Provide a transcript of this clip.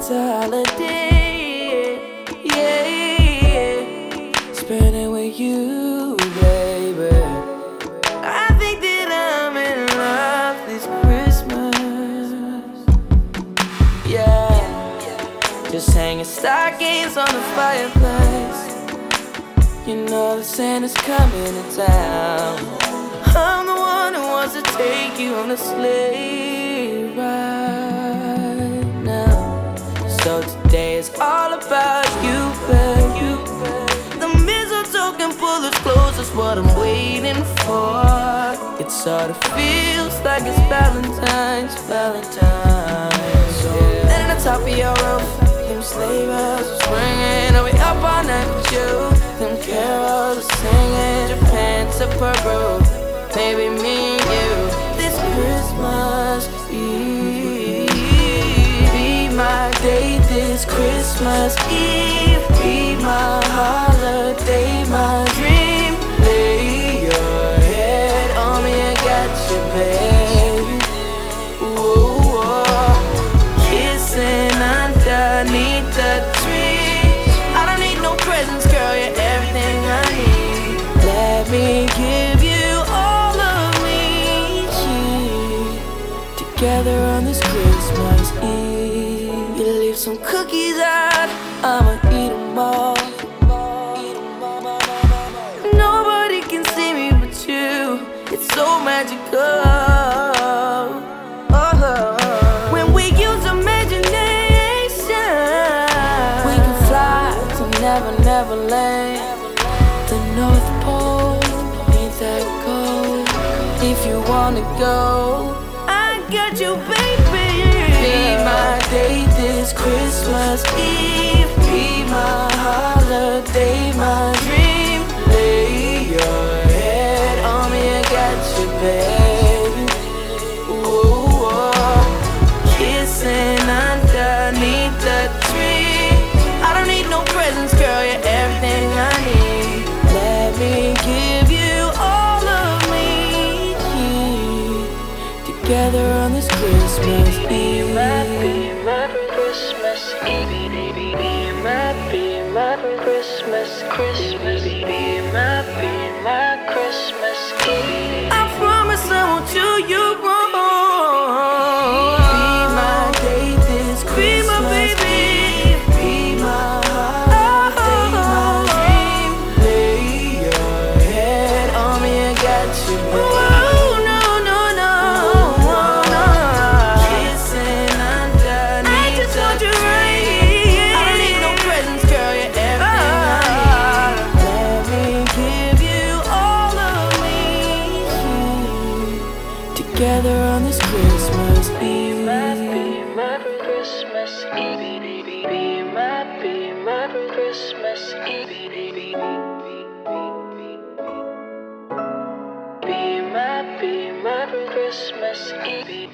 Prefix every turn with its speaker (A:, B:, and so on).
A: It's a holiday, yeah. Spend it with you, baby. I think that I'm in love this Christmas. Yeah. Just hanging stockings on the fireplace. You know the Santa's coming to town. I'm the one who wants to take you on a sleigh what I'm waiting for. It sort of feels like it's Valentine's, Valentine's. Yeah. at the top of your roof, them sleigh bells are ringing, and we up all night with you. Them carols are singing, Japan to Peru, baby me and you. This Christmas Eve, be my day. This Christmas Eve, be my holiday, I don't need no presents, girl. You're everything I need. Let me give you all of me. Together on this Christmas Eve. You leave some cookies out. I'ma eat 'em all. If you wanna go, I got you, baby. Be my date this Christmas Eve. Together on this Christmas Eve.
B: Merry Christmas Eve. Be my, be my Christmas, Christmas. Be my, be my Christmas Eve.
A: together on this Christmas Eve. Be my, be my Christmas Eve.
B: Be my, be my Christmas Eve. Be my, be my Christmas Eve.